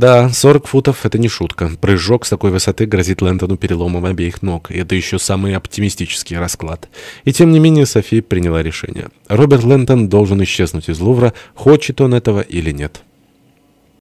Да, 40 футов — это не шутка. Прыжок с такой высоты грозит Лэнтону переломом обеих ног, и это еще самый оптимистический расклад. И тем не менее Софи приняла решение. Роберт Лэнтон должен исчезнуть из Лувра, хочет он этого или нет.